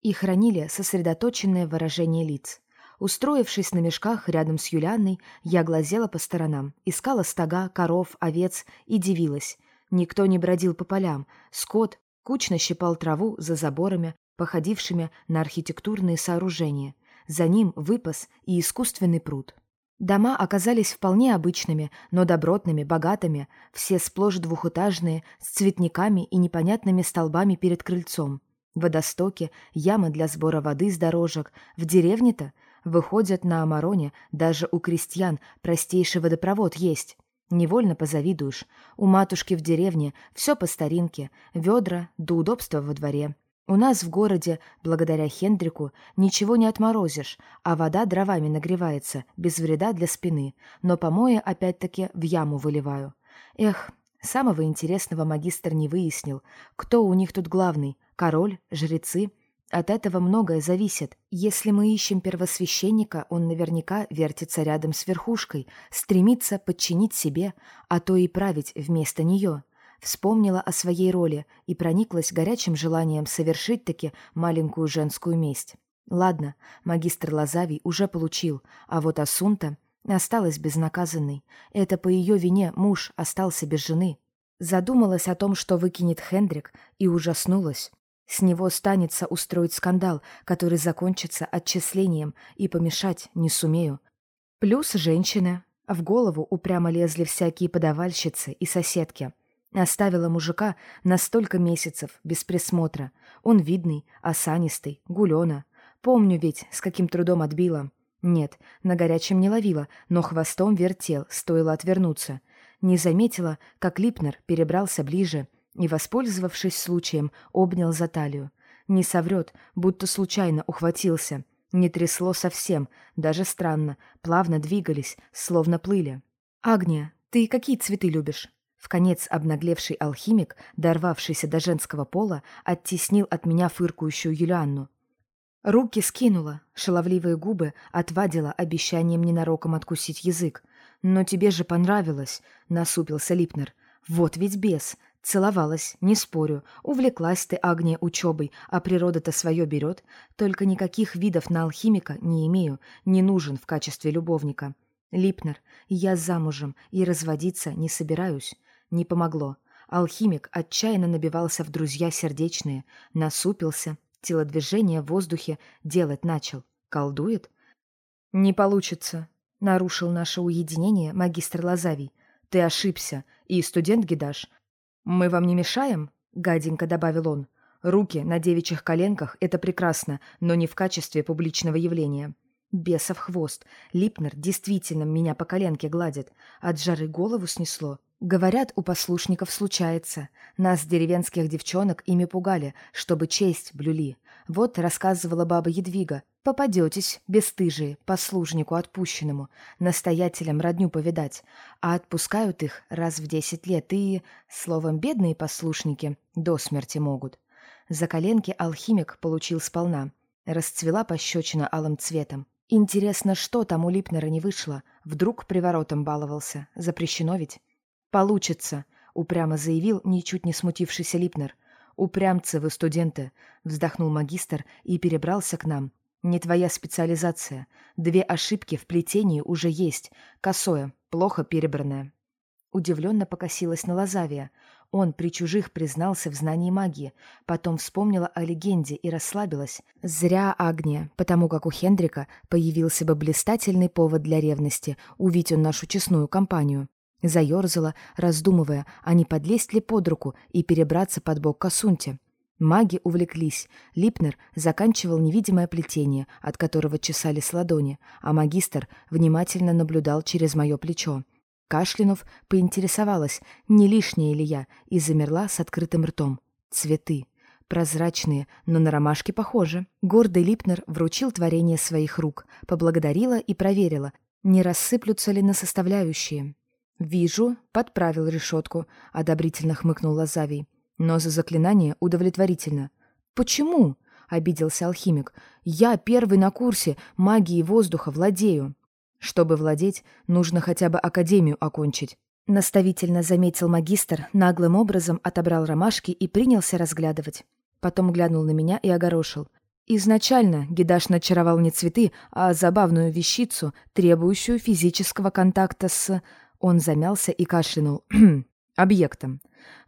И хранили сосредоточенное выражение лиц. Устроившись на мешках рядом с Юлианной, я глазела по сторонам, искала стога, коров, овец и дивилась. Никто не бродил по полям, скот кучно щипал траву за заборами, походившими на архитектурные сооружения. За ним выпас и искусственный пруд. Дома оказались вполне обычными, но добротными, богатыми, все сплошь двухэтажные, с цветниками и непонятными столбами перед крыльцом. Водостоки, ямы для сбора воды с дорожек. В деревне-то выходят на Амароне, даже у крестьян простейший водопровод есть. Невольно позавидуешь. У матушки в деревне все по старинке, ведра до удобства во дворе. У нас в городе, благодаря Хендрику, ничего не отморозишь, а вода дровами нагревается, без вреда для спины, но помои опять-таки в яму выливаю. Эх, самого интересного магистр не выяснил, кто у них тут главный, король, жрецы. От этого многое зависит. Если мы ищем первосвященника, он наверняка вертится рядом с верхушкой, стремится подчинить себе, а то и править вместо нее вспомнила о своей роли и прониклась горячим желанием совершить таки маленькую женскую месть. Ладно, магистр Лазавий уже получил, а вот Асунта осталась безнаказанной. Это по ее вине муж остался без жены. Задумалась о том, что выкинет Хендрик, и ужаснулась. С него станется устроить скандал, который закончится отчислением, и помешать не сумею. Плюс женщины. В голову упрямо лезли всякие подавальщицы и соседки. Оставила мужика на столько месяцев, без присмотра. Он видный, осанистый, гулёна. Помню ведь, с каким трудом отбила. Нет, на горячем не ловила, но хвостом вертел, стоило отвернуться. Не заметила, как Липнер перебрался ближе и, воспользовавшись случаем, обнял за талию. Не соврет, будто случайно ухватился. Не трясло совсем, даже странно, плавно двигались, словно плыли. «Агния, ты какие цветы любишь?» В конец обнаглевший алхимик, дорвавшийся до женского пола, оттеснил от меня фыркающую Юлианну. Руки скинула, шаловливые губы отвадила обещанием ненароком откусить язык. «Но тебе же понравилось», — насупился Липнер. «Вот ведь бес. Целовалась, не спорю. Увлеклась ты, Агния, учебой, а природа-то свое берет. Только никаких видов на алхимика не имею, не нужен в качестве любовника. Липнер, я замужем и разводиться не собираюсь. Не помогло. Алхимик отчаянно набивался в друзья сердечные, насупился, телодвижение в воздухе делать начал. Колдует? «Не получится», — нарушил наше уединение магистр Лазавий. «Ты ошибся, и студент Гидаш. Мы вам не мешаем?» — гаденько добавил он. «Руки на девичьих коленках — это прекрасно, но не в качестве публичного явления». Бесов хвост. Липнер действительно меня по коленке гладит. От жары голову снесло. Говорят, у послушников случается. Нас, деревенских девчонок, ими пугали, чтобы честь блюли. Вот рассказывала баба Едвига. Попадетесь, бесстыжие, послужнику отпущенному, настоятелям родню повидать. А отпускают их раз в десять лет и, словом, бедные послушники до смерти могут. За коленки алхимик получил сполна. Расцвела пощечина алым цветом. Интересно, что там у Липнера не вышло? Вдруг приворотом баловался. Запрещено ведь? «Получится», — упрямо заявил ничуть не смутившийся Липнер. «Упрямцы вы, студенты», — вздохнул магистр и перебрался к нам. «Не твоя специализация. Две ошибки в плетении уже есть. Косое, плохо перебранное». Удивленно покосилась на Лазавия. Он при чужих признался в знании магии, потом вспомнила о легенде и расслабилась. Зря Агния, потому как у Хендрика появился бы блистательный повод для ревности, увидеть он нашу честную компанию. Заерзала, раздумывая, а не подлезть ли под руку и перебраться под бок Касунте. Маги увлеклись. Липнер заканчивал невидимое плетение, от которого чесались ладони, а магистр внимательно наблюдал через мое плечо. Кашлянув поинтересовалась, не лишняя ли я, и замерла с открытым ртом. Цветы. Прозрачные, но на ромашки похожи. Гордый Липнер вручил творение своих рук, поблагодарила и проверила, не рассыплются ли на составляющие. «Вижу», — подправил решетку, — одобрительно хмыкнул Лазавий. «Но за заклинание удовлетворительно». «Почему?» — обиделся алхимик. «Я первый на курсе магии воздуха владею». «Чтобы владеть, нужно хотя бы академию окончить», Наставительно заметил магистр, наглым образом отобрал ромашки и принялся разглядывать. Потом глянул на меня и огорошил. Изначально Гидаш начаровал не цветы, а забавную вещицу, требующую физического контакта с... Он замялся и кашлянул. объектом.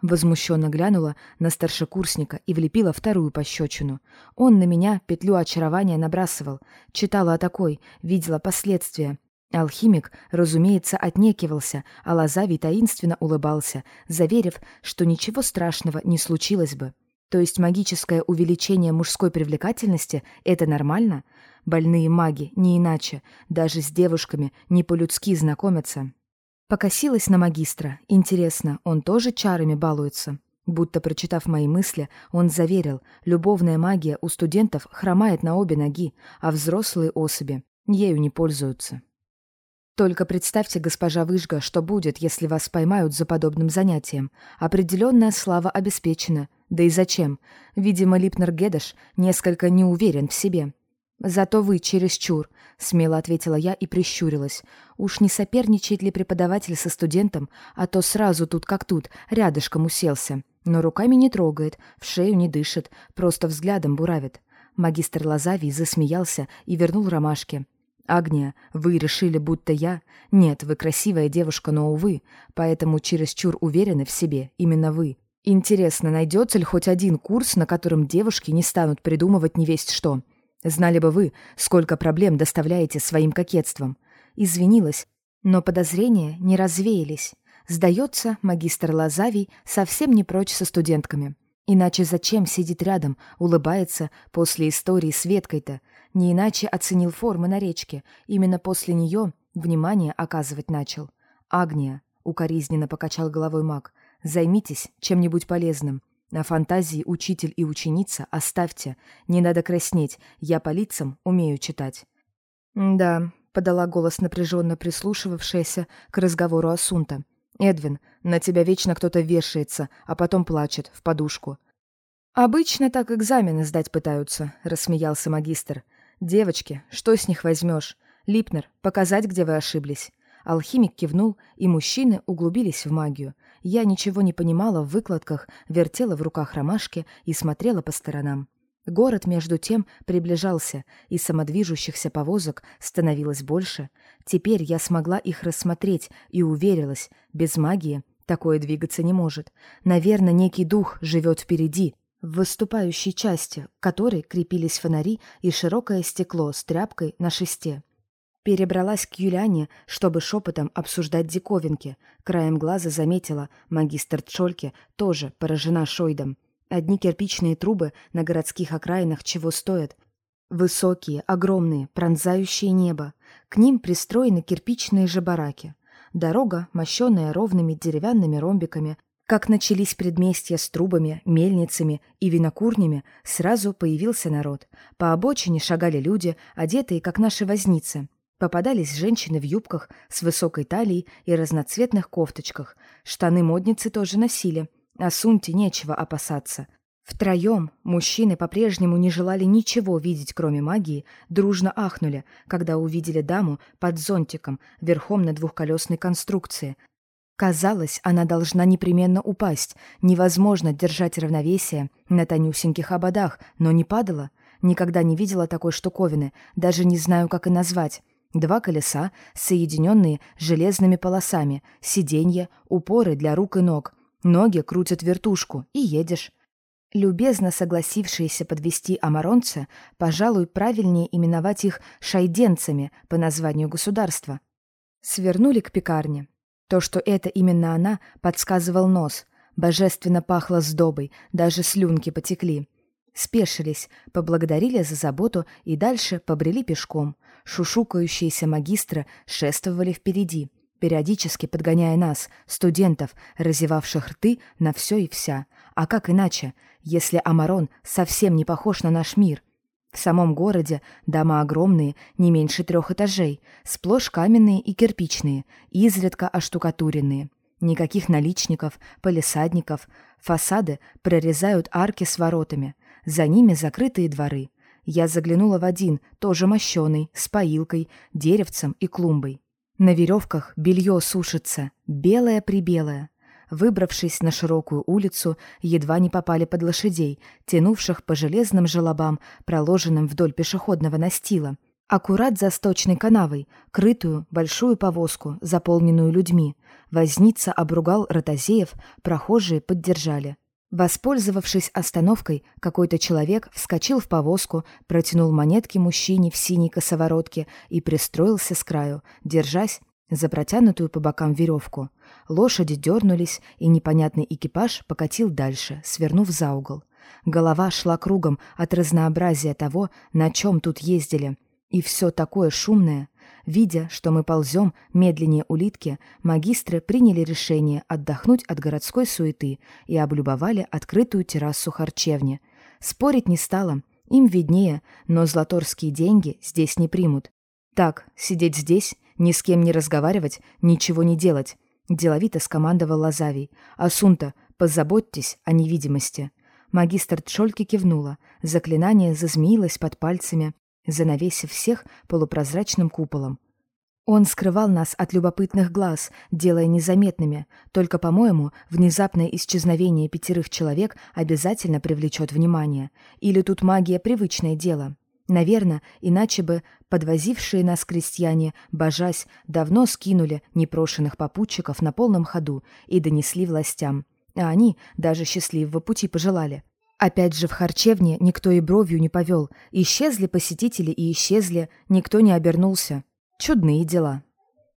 Возмущенно глянула на старшекурсника и влепила вторую пощечину. Он на меня петлю очарования набрасывал. Читала о такой, видела последствия. Алхимик, разумеется, отнекивался, а Лазавий таинственно улыбался, заверив, что ничего страшного не случилось бы. То есть магическое увеличение мужской привлекательности — это нормально? Больные маги, не иначе, даже с девушками не по-людски знакомятся. Покосилась на магистра. Интересно, он тоже чарами балуется? Будто прочитав мои мысли, он заверил, любовная магия у студентов хромает на обе ноги, а взрослые особи ею не пользуются. Только представьте, госпожа Выжга, что будет, если вас поймают за подобным занятием. Определенная слава обеспечена. Да и зачем? Видимо, Липнер Гедеш несколько не уверен в себе. «Зато вы чересчур», — смело ответила я и прищурилась. «Уж не соперничает ли преподаватель со студентом, а то сразу тут как тут, рядышком уселся. Но руками не трогает, в шею не дышит, просто взглядом буравит». Магистр Лазавий засмеялся и вернул ромашки. «Агния, вы решили, будто я? Нет, вы красивая девушка, но, увы, поэтому чересчур уверены в себе, именно вы. Интересно, найдется ли хоть один курс, на котором девушки не станут придумывать невесть что? Знали бы вы, сколько проблем доставляете своим кокетством. Извинилась, но подозрения не развеялись. Сдается, магистр Лазавий совсем не прочь со студентками. Иначе зачем сидит рядом, улыбается после истории с Веткой-то? Не иначе оценил формы на речке. Именно после нее внимание оказывать начал. «Агния», — укоризненно покачал головой маг, — «займитесь чем-нибудь полезным. На фантазии учитель и ученица оставьте. Не надо краснеть, я по лицам умею читать». «Да», — подала голос напряженно прислушивавшаяся к разговору Асунта. «Эдвин, на тебя вечно кто-то вешается, а потом плачет в подушку». «Обычно так экзамены сдать пытаются», — рассмеялся магистр. «Девочки, что с них возьмешь? Липнер, показать, где вы ошиблись». Алхимик кивнул, и мужчины углубились в магию. Я ничего не понимала в выкладках, вертела в руках ромашки и смотрела по сторонам. Город, между тем, приближался, и самодвижущихся повозок становилось больше. Теперь я смогла их рассмотреть и уверилась, без магии такое двигаться не может. Наверное, некий дух живет впереди, в выступающей части, к которой крепились фонари и широкое стекло с тряпкой на шесте. Перебралась к Юляне, чтобы шепотом обсуждать диковинки. Краем глаза заметила, магистр Чольке тоже поражена шойдом. Одни кирпичные трубы на городских окраинах чего стоят. Высокие, огромные, пронзающие небо. К ним пристроены кирпичные же бараки. Дорога, мощенная ровными деревянными ромбиками, как начались предместья с трубами, мельницами и винокурнями, сразу появился народ. По обочине шагали люди, одетые, как наши возницы. Попадались женщины в юбках с высокой талией и разноцветных кофточках. Штаны модницы тоже носили, а Сунте нечего опасаться. Втроем мужчины по-прежнему не желали ничего видеть, кроме магии, дружно ахнули, когда увидели даму под зонтиком, верхом на двухколесной конструкции, Казалось, она должна непременно упасть. Невозможно держать равновесие на тонюсеньких ободах, но не падала. Никогда не видела такой штуковины, даже не знаю, как и назвать. Два колеса, соединенные железными полосами, сиденья, упоры для рук и ног. Ноги крутят вертушку, и едешь. Любезно согласившиеся подвести амаронца, пожалуй, правильнее именовать их шайденцами по названию государства. Свернули к пекарне. То, что это именно она, подсказывал нос. Божественно пахло сдобой, даже слюнки потекли. Спешились, поблагодарили за заботу и дальше побрели пешком. Шушукающиеся магистры шествовали впереди, периодически подгоняя нас, студентов, разевавших рты на все и вся. А как иначе, если Амарон совсем не похож на наш мир — в самом городе дома огромные, не меньше трех этажей, сплошь каменные и кирпичные, изредка оштукатуренные. Никаких наличников, полисадников. Фасады прорезают арки с воротами. За ними закрытые дворы. Я заглянула в один, тоже мощеный, с поилкой, деревцем и клумбой. На веревках белье сушится, белое-прибелое. Выбравшись на широкую улицу, едва не попали под лошадей, тянувших по железным желобам, проложенным вдоль пешеходного настила. Аккурат за сточной канавой, крытую большую повозку, заполненную людьми. Возница обругал ротозеев, прохожие поддержали. Воспользовавшись остановкой, какой-то человек вскочил в повозку, протянул монетки мужчине в синей косоворотке и пристроился с краю, держась за протянутую по бокам веревку. Лошади дернулись, и непонятный экипаж покатил дальше, свернув за угол. Голова шла кругом от разнообразия того, на чем тут ездили. И все такое шумное. Видя, что мы ползем медленнее улитки, магистры приняли решение отдохнуть от городской суеты и облюбовали открытую террасу харчевни. Спорить не стало, им виднее, но златорские деньги здесь не примут. Так, сидеть здесь, ни с кем не разговаривать, ничего не делать. Деловито скомандовал Лазавий. «Асунта, позаботьтесь о невидимости». Магистр Тшольки кивнула. Заклинание зазмеилось под пальцами, занавесив всех полупрозрачным куполом. Он скрывал нас от любопытных глаз, делая незаметными. Только, по-моему, внезапное исчезновение пятерых человек обязательно привлечет внимание. Или тут магия привычное дело. Наверное, иначе бы подвозившие нас крестьяне, божась, давно скинули непрошенных попутчиков на полном ходу и донесли властям. А они даже счастливого пути пожелали. Опять же в харчевне никто и бровью не повел. Исчезли посетители и исчезли, никто не обернулся. Чудные дела.